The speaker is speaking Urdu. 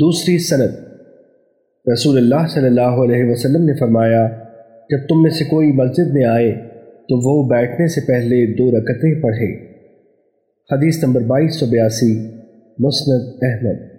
دوسری سند۔ رسول اللہ صلی اللہ علیہ وسلم نے فرمایا، جب تم میں سے کوئی مسجد میں آئے تو وہ بیٹھنے سے پہلے دو رکتیں پڑھے۔ حدیث نمبر بائیس سو بیاسی، مسند احمد۔